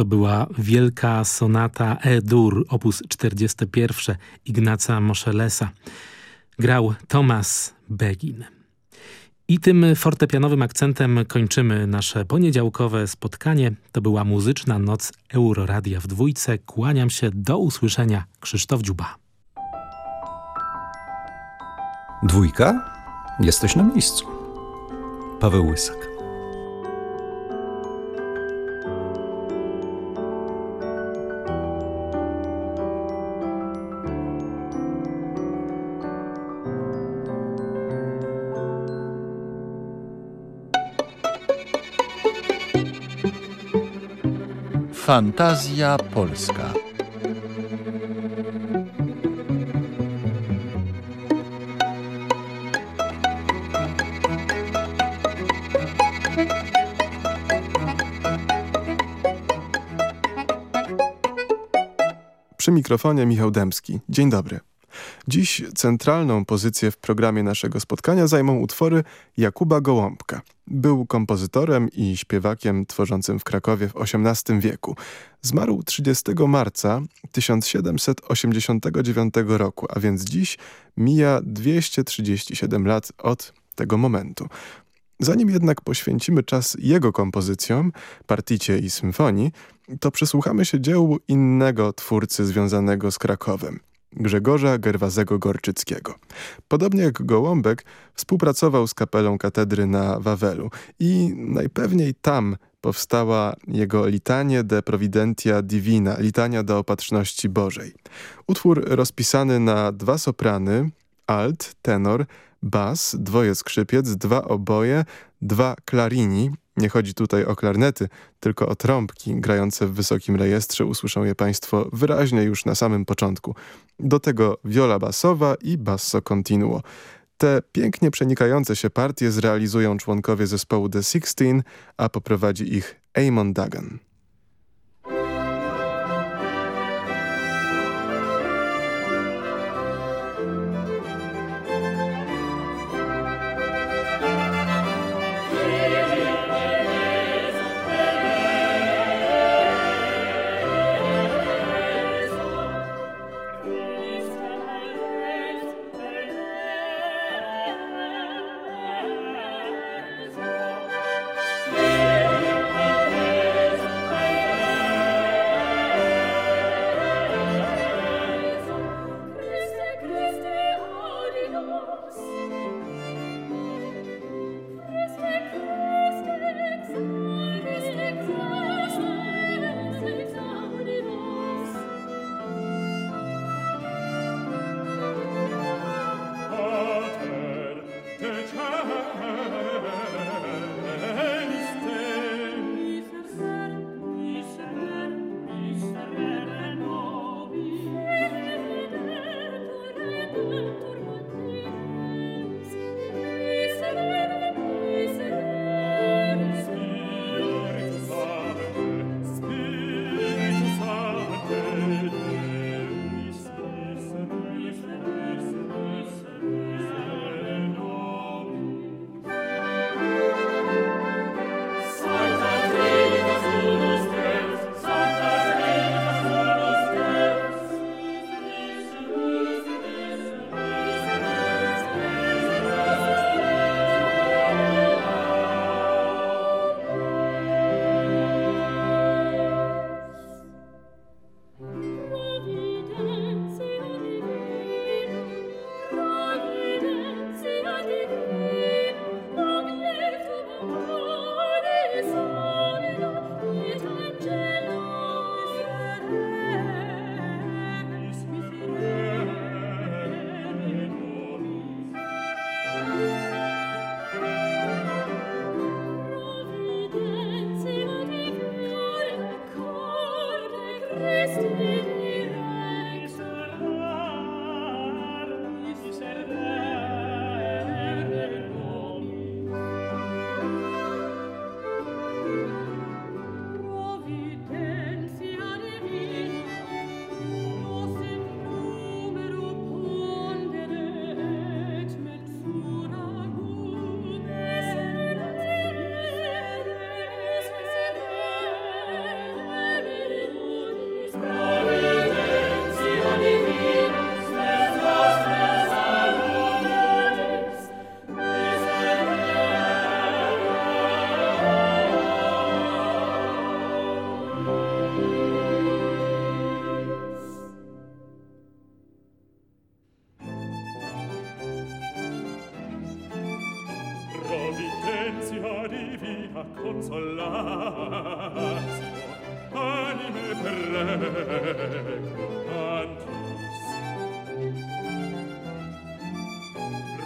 To była wielka sonata E-dur, op. 41 Ignaca Moszelesa. Grał Thomas Begin. I tym fortepianowym akcentem kończymy nasze poniedziałkowe spotkanie. To była muzyczna noc Euroradia w dwójce. Kłaniam się, do usłyszenia. Krzysztof Dziuba. Dwójka? Jesteś na miejscu. Paweł Łysak. Fantazja Polska. Przy mikrofonie Michał Dębski. Dzień dobry. Dziś centralną pozycję w programie naszego spotkania zajmą utwory Jakuba Gołąbka. Był kompozytorem i śpiewakiem tworzącym w Krakowie w XVIII wieku. Zmarł 30 marca 1789 roku, a więc dziś mija 237 lat od tego momentu. Zanim jednak poświęcimy czas jego kompozycjom, particie i symfonii, to przesłuchamy się dzieł innego twórcy związanego z Krakowem. Grzegorza Gerwazego Gorczyckiego. Podobnie jak Gołąbek współpracował z kapelą katedry na Wawelu i najpewniej tam powstała jego Litanie de Providentia Divina, Litania do Opatrzności Bożej. Utwór rozpisany na dwa soprany, alt, tenor, bas, dwoje skrzypiec, dwa oboje, dwa klarini nie chodzi tutaj o klarnety, tylko o trąbki grające w wysokim rejestrze. Usłyszą je Państwo wyraźnie już na samym początku. Do tego viola basowa i basso continuo. Te pięknie przenikające się partie zrealizują członkowie zespołu The Sixteen, a poprowadzi ich Eamon Duggan.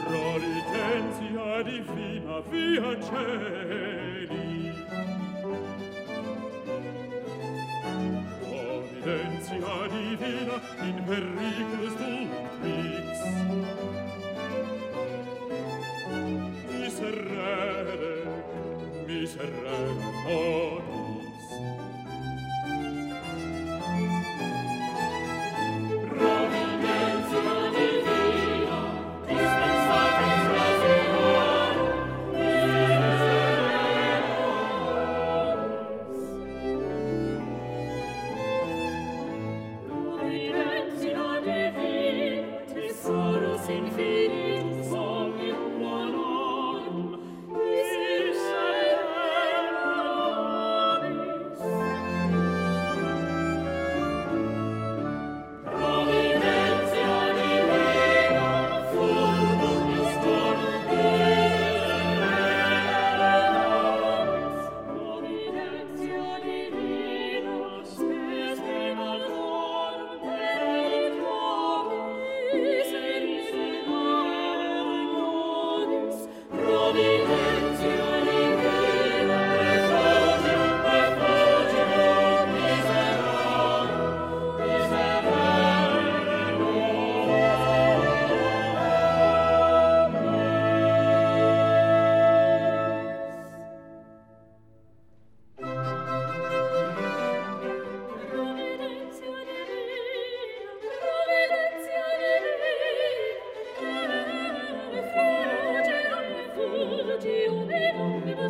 Providencia divina via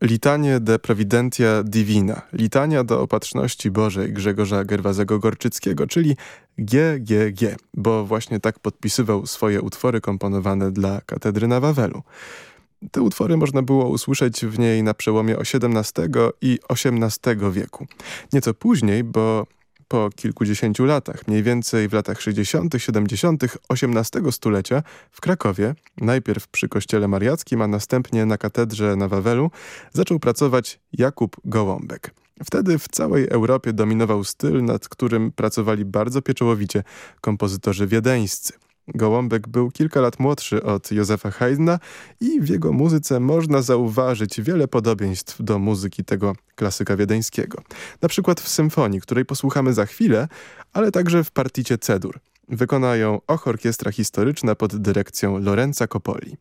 Litanie de Providentia Divina, litania do opatrzności Bożej Grzegorza Gerwazego Gorczyckiego, czyli GGG, bo właśnie tak podpisywał swoje utwory komponowane dla katedry na Wawelu. Te utwory można było usłyszeć w niej na przełomie XVII i XVIII wieku. Nieco później, bo po kilkudziesięciu latach, mniej więcej w latach 60., 70. XVIII stulecia w Krakowie, najpierw przy kościele mariackim, a następnie na katedrze na Wawelu, zaczął pracować Jakub Gołąbek. Wtedy w całej Europie dominował styl, nad którym pracowali bardzo pieczołowicie kompozytorzy wiedeńscy. Gołąbek był kilka lat młodszy od Józefa Haydna i w jego muzyce można zauważyć wiele podobieństw do muzyki tego klasyka wiedeńskiego. Na przykład w symfonii, której posłuchamy za chwilę, ale także w particie Cedur. Wykona ją Och Orkiestra Historyczna pod dyrekcją Lorenza Coppoli.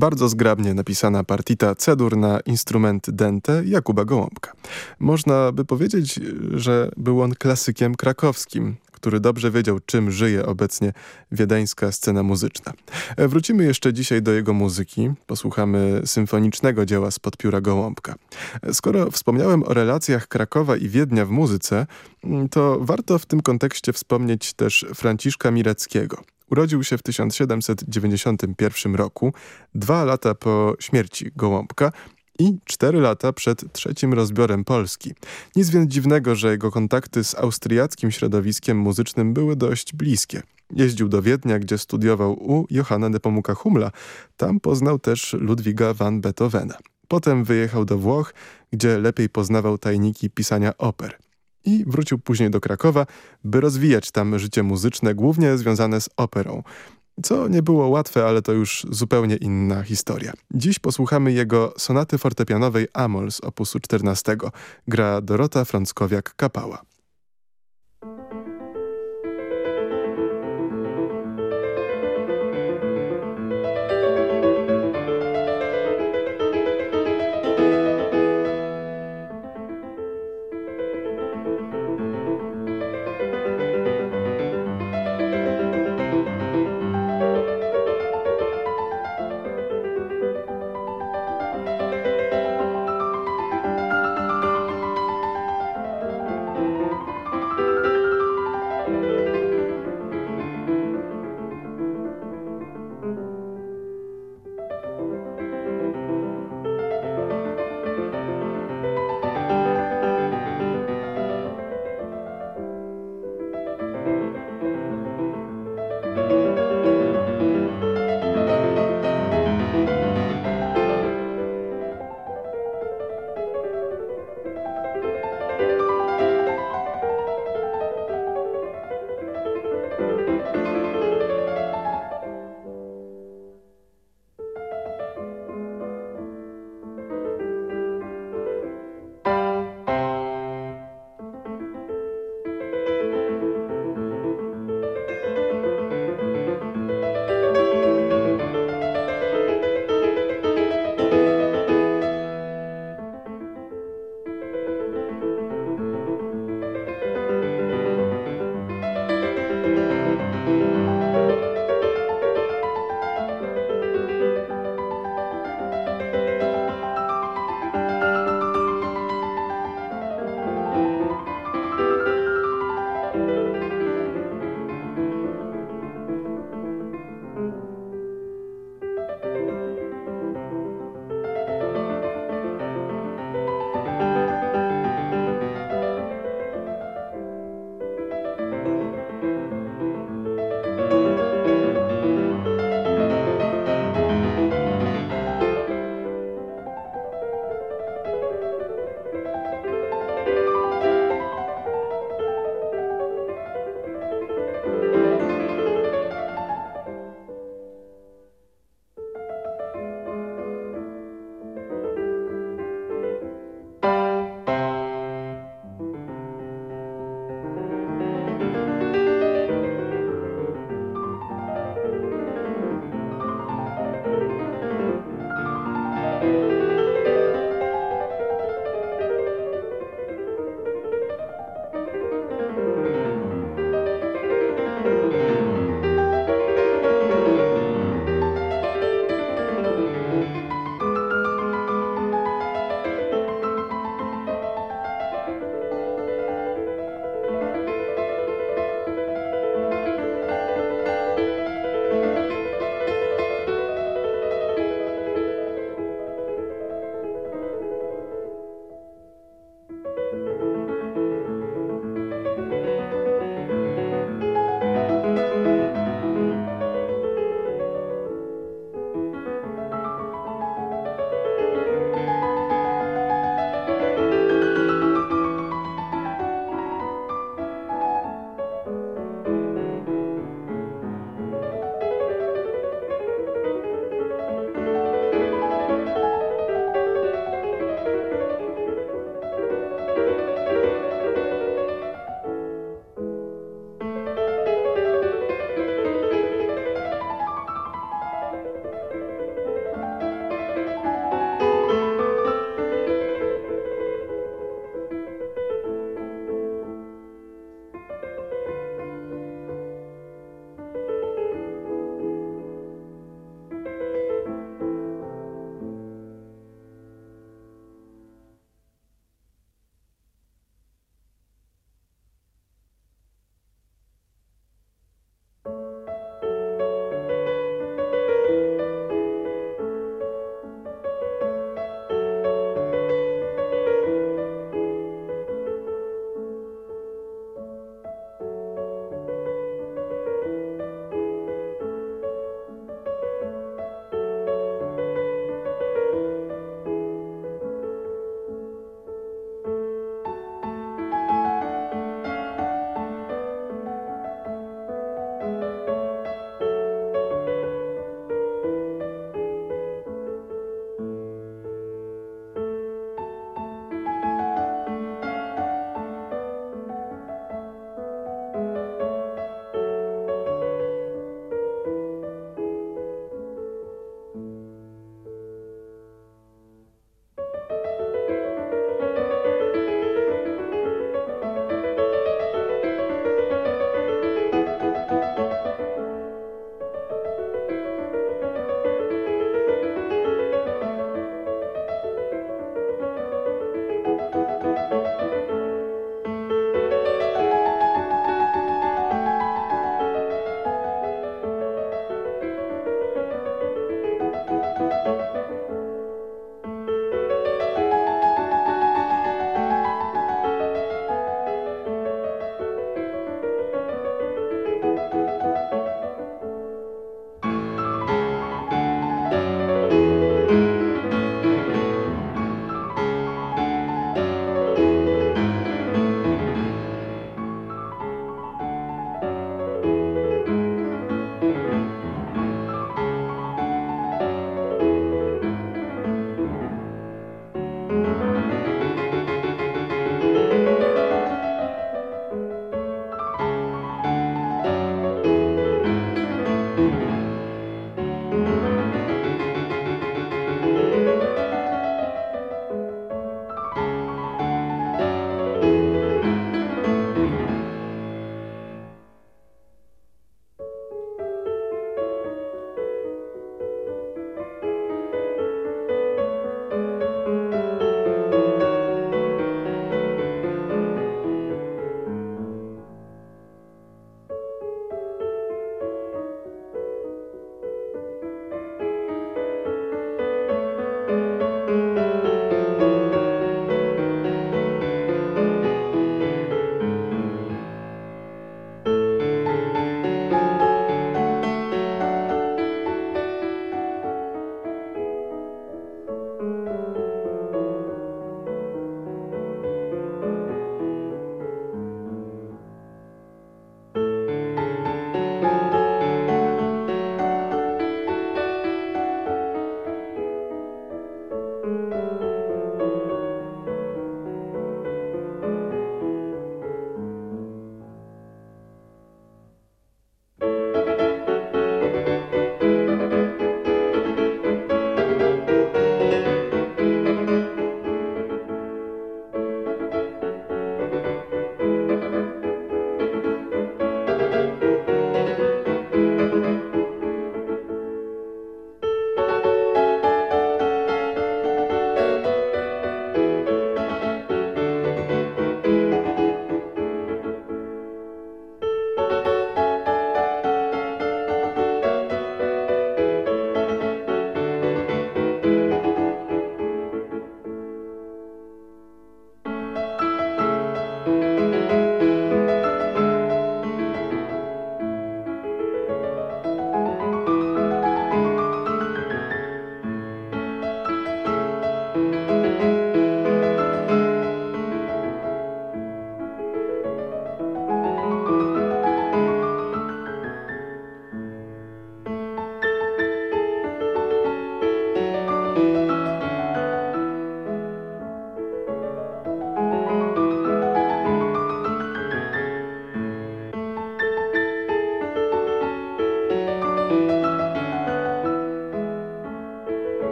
Bardzo zgrabnie napisana partita cedur na instrument dente Jakuba Gołąbka. Można by powiedzieć, że był on klasykiem krakowskim, który dobrze wiedział, czym żyje obecnie wiedeńska scena muzyczna. Wrócimy jeszcze dzisiaj do jego muzyki, posłuchamy symfonicznego dzieła spod pióra Gołąbka. Skoro wspomniałem o relacjach Krakowa i Wiednia w muzyce, to warto w tym kontekście wspomnieć też Franciszka Mireckiego. Urodził się w 1791 roku, dwa lata po śmierci Gołąbka i cztery lata przed trzecim rozbiorem Polski. Nic więc dziwnego, że jego kontakty z austriackim środowiskiem muzycznym były dość bliskie. Jeździł do Wiednia, gdzie studiował u Johanna Nepomuka Humla. Tam poznał też Ludwiga van Beethovena. Potem wyjechał do Włoch, gdzie lepiej poznawał tajniki pisania oper i wrócił później do Krakowa, by rozwijać tam życie muzyczne, głównie związane z operą. Co nie było łatwe, ale to już zupełnie inna historia. Dziś posłuchamy jego sonaty fortepianowej Amol z opusu 14. Gra Dorota Frąckowiak-Kapała.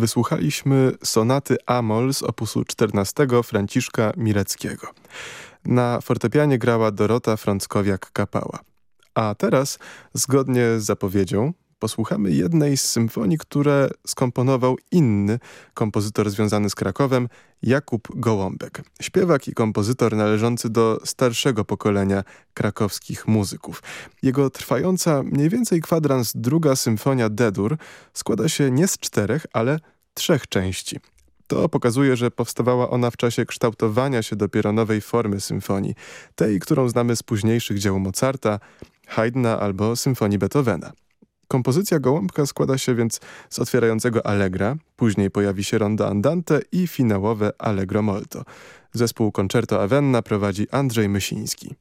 Wysłuchaliśmy sonaty Amol z opusu 14 Franciszka Mireckiego. Na fortepianie grała Dorota Frąckowiak-Kapała. A teraz, zgodnie z zapowiedzią, posłuchamy jednej z symfonii, które skomponował inny kompozytor związany z Krakowem, Jakub Gołąbek. Śpiewak i kompozytor należący do starszego pokolenia krakowskich muzyków. Jego trwająca mniej więcej kwadrans druga symfonia D-dur składa się nie z czterech, ale trzech części. To pokazuje, że powstawała ona w czasie kształtowania się dopiero nowej formy symfonii, tej, którą znamy z późniejszych dzieł Mozarta, Haydna albo symfonii Beethovena. Kompozycja Gołąbka składa się więc z otwierającego Allegra, później pojawi się rondo andante i finałowe Allegro molto. Zespół Concerto Avenna prowadzi Andrzej Mysiński.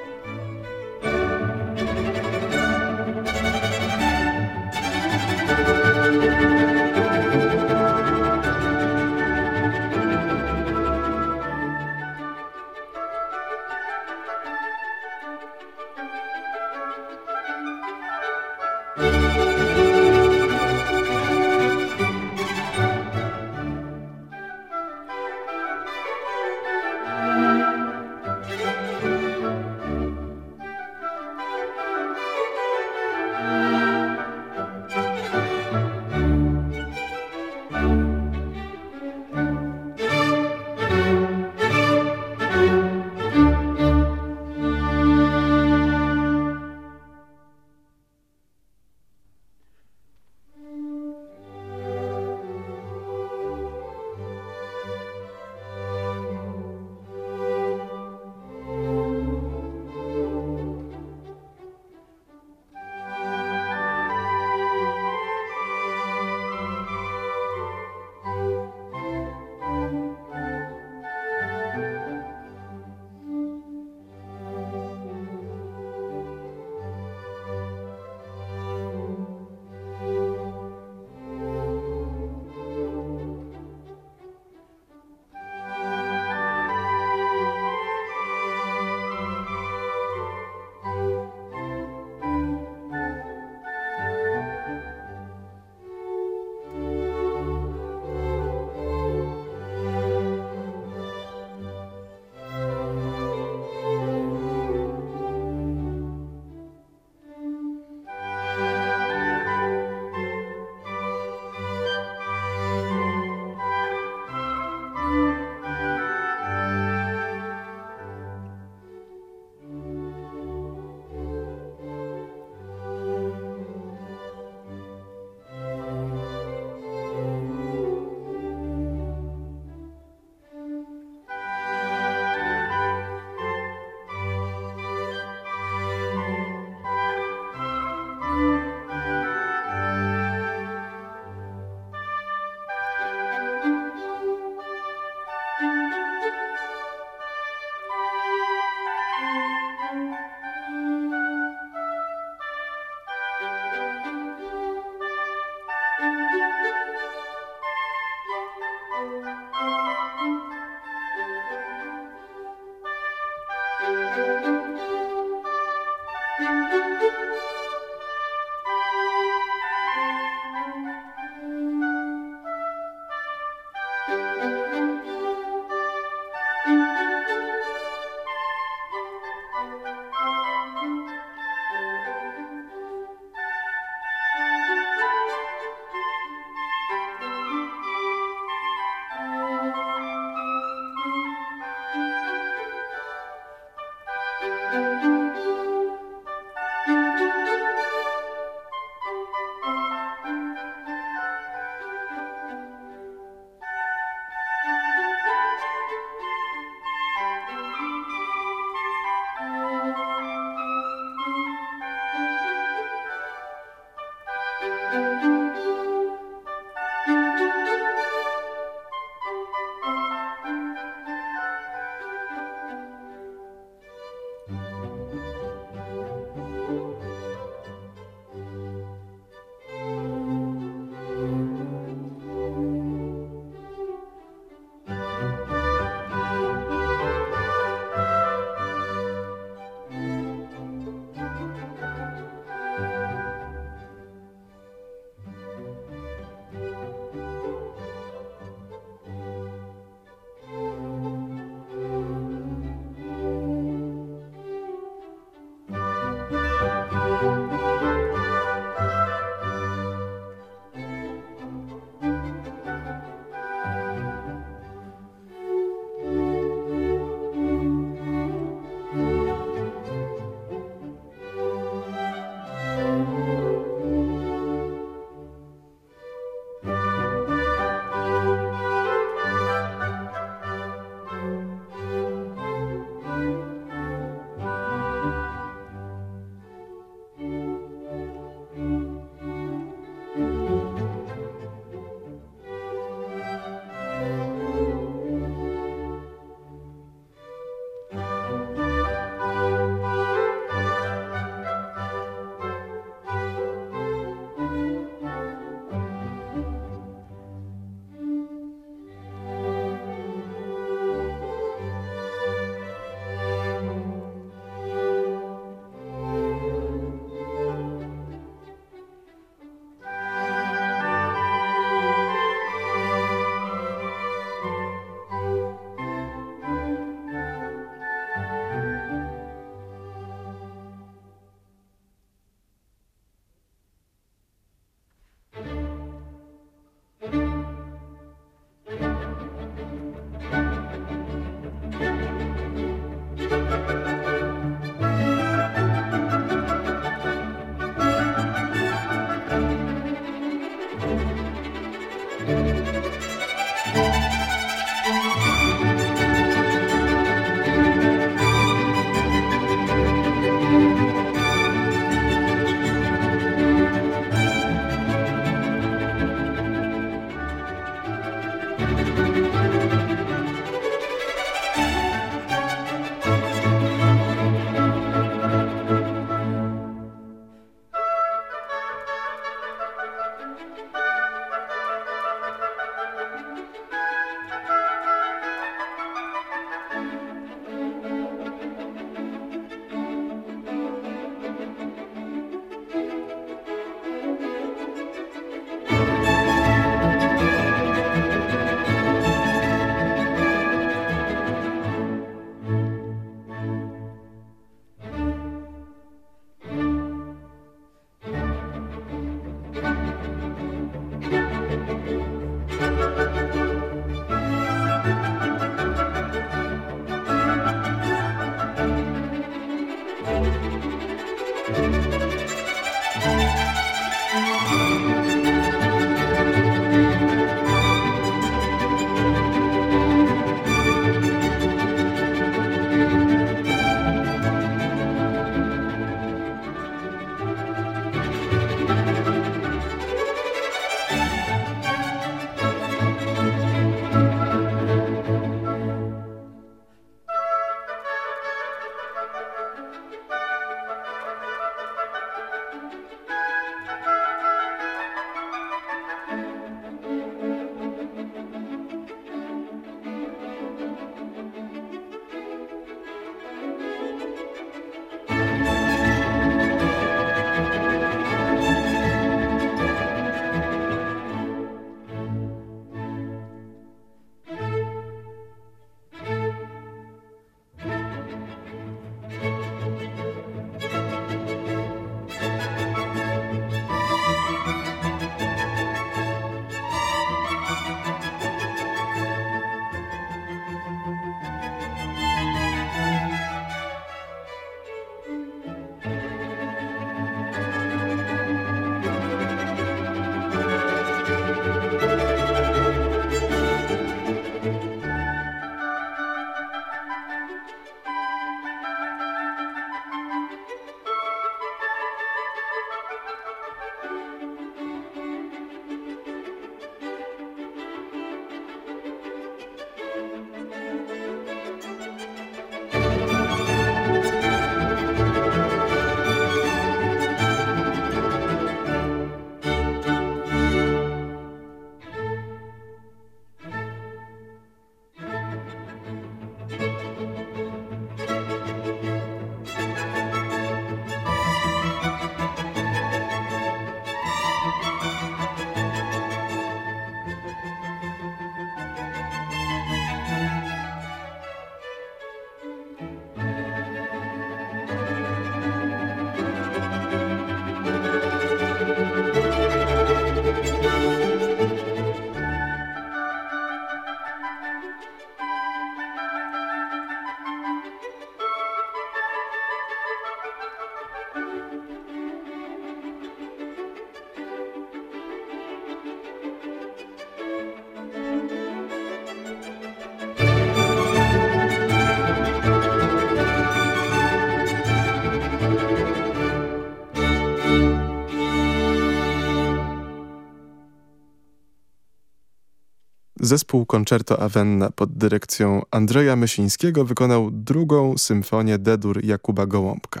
Zespół Concerto Avenna pod dyrekcją Andrzeja Mysińskiego wykonał drugą symfonię D-dur Jakuba Gołąbka.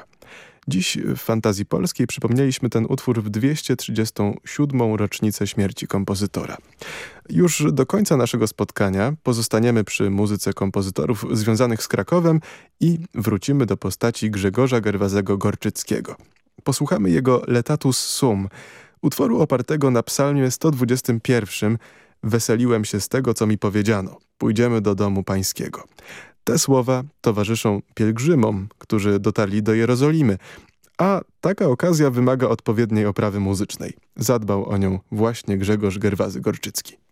Dziś w Fantazji Polskiej przypomnieliśmy ten utwór w 237. rocznicę śmierci kompozytora. Już do końca naszego spotkania pozostaniemy przy muzyce kompozytorów związanych z Krakowem i wrócimy do postaci Grzegorza Gerwazego Gorczyckiego. Posłuchamy jego Letatus Sum, utworu opartego na psalmie 121 Weseliłem się z tego, co mi powiedziano. Pójdziemy do domu pańskiego. Te słowa towarzyszą pielgrzymom, którzy dotarli do Jerozolimy, a taka okazja wymaga odpowiedniej oprawy muzycznej. Zadbał o nią właśnie Grzegorz Gerwazy-Gorczycki.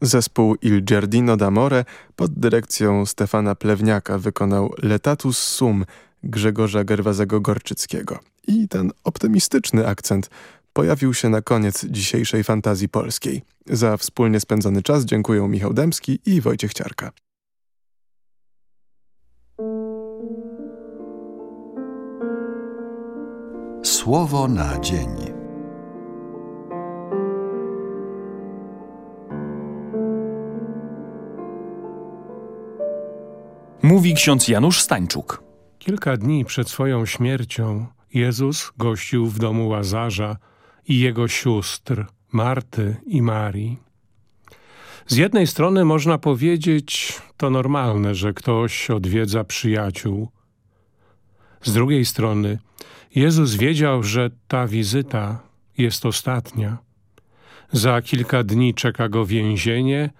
Zespół Il Giardino d'Amore pod dyrekcją Stefana Plewniaka wykonał Letatus Sum Grzegorza Gerwazego-Gorczyckiego. I ten optymistyczny akcent pojawił się na koniec dzisiejszej fantazji polskiej. Za wspólnie spędzony czas dziękuję Michał Dębski i Wojciech Ciarka. Słowo na dzień. Mówi ksiądz Janusz Stańczuk. Kilka dni przed swoją śmiercią Jezus gościł w domu Łazarza i jego sióstr, Marty i Marii. Z jednej strony można powiedzieć, to normalne, że ktoś odwiedza przyjaciół. Z drugiej strony Jezus wiedział, że ta wizyta jest ostatnia. Za kilka dni czeka go więzienie,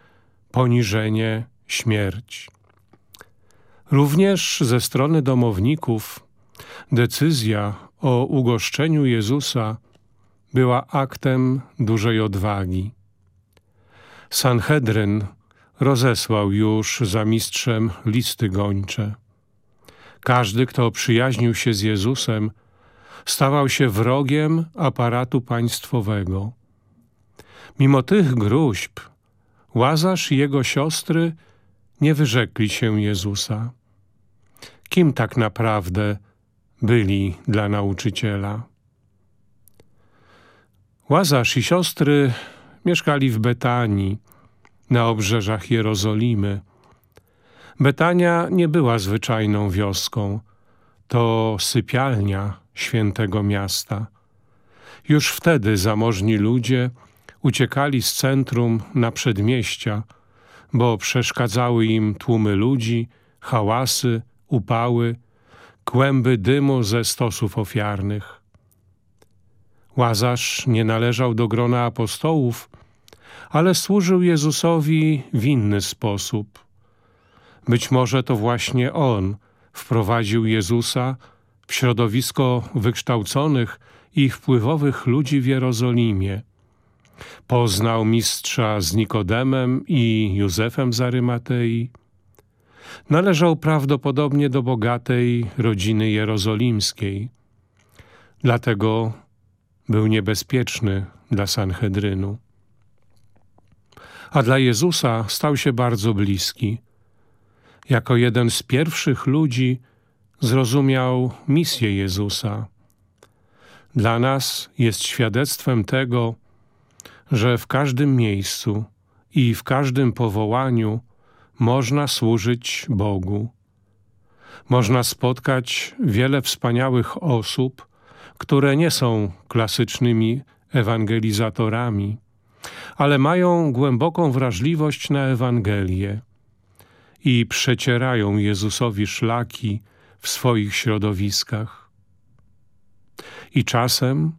poniżenie, śmierć. Również ze strony domowników decyzja o ugoszczeniu Jezusa była aktem dużej odwagi. Sanhedryn rozesłał już za mistrzem listy gończe. Każdy, kto przyjaźnił się z Jezusem, stawał się wrogiem aparatu państwowego. Mimo tych gruźb Łazarz i jego siostry nie wyrzekli się Jezusa. Kim tak naprawdę byli dla nauczyciela? Łazarz i siostry mieszkali w Betanii, na obrzeżach Jerozolimy. Betania nie była zwyczajną wioską, to sypialnia świętego miasta. Już wtedy zamożni ludzie uciekali z centrum na przedmieścia, bo przeszkadzały im tłumy ludzi, hałasy, upały, kłęby dymu ze stosów ofiarnych. Łazarz nie należał do grona apostołów, ale służył Jezusowi w inny sposób. Być może to właśnie On wprowadził Jezusa w środowisko wykształconych i wpływowych ludzi w Jerozolimie. Poznał mistrza z Nikodemem i Józefem z Arymatei. Należał prawdopodobnie do bogatej rodziny jerozolimskiej. Dlatego był niebezpieczny dla Sanhedrynu. A dla Jezusa stał się bardzo bliski. Jako jeden z pierwszych ludzi zrozumiał misję Jezusa. Dla nas jest świadectwem tego, że w każdym miejscu i w każdym powołaniu można służyć Bogu. Można spotkać wiele wspaniałych osób, które nie są klasycznymi ewangelizatorami, ale mają głęboką wrażliwość na Ewangelię i przecierają Jezusowi szlaki w swoich środowiskach. I czasem,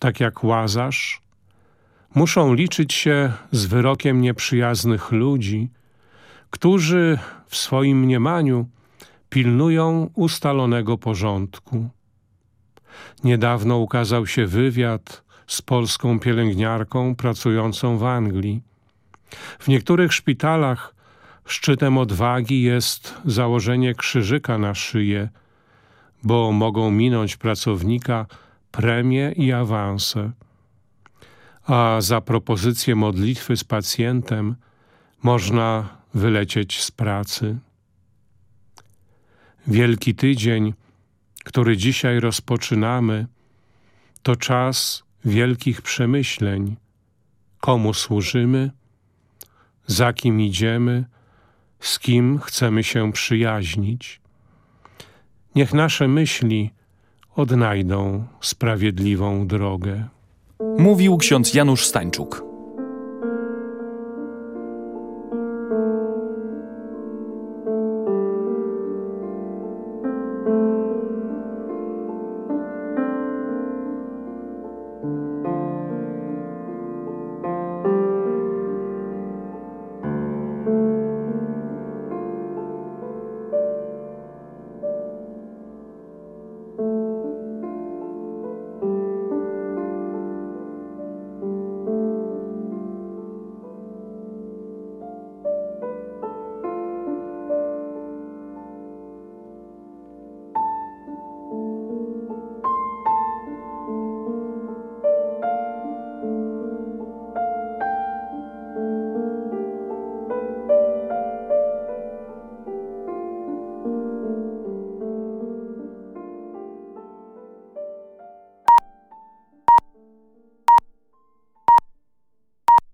tak jak Łazarz, muszą liczyć się z wyrokiem nieprzyjaznych ludzi, którzy w swoim mniemaniu pilnują ustalonego porządku. Niedawno ukazał się wywiad z polską pielęgniarką pracującą w Anglii. W niektórych szpitalach szczytem odwagi jest założenie krzyżyka na szyję, bo mogą minąć pracownika premie i awanse. A za propozycję modlitwy z pacjentem można wylecieć z pracy. Wielki tydzień, który dzisiaj rozpoczynamy, to czas wielkich przemyśleń. Komu służymy, za kim idziemy, z kim chcemy się przyjaźnić. Niech nasze myśli odnajdą sprawiedliwą drogę. Mówił ksiądz Janusz Stańczuk.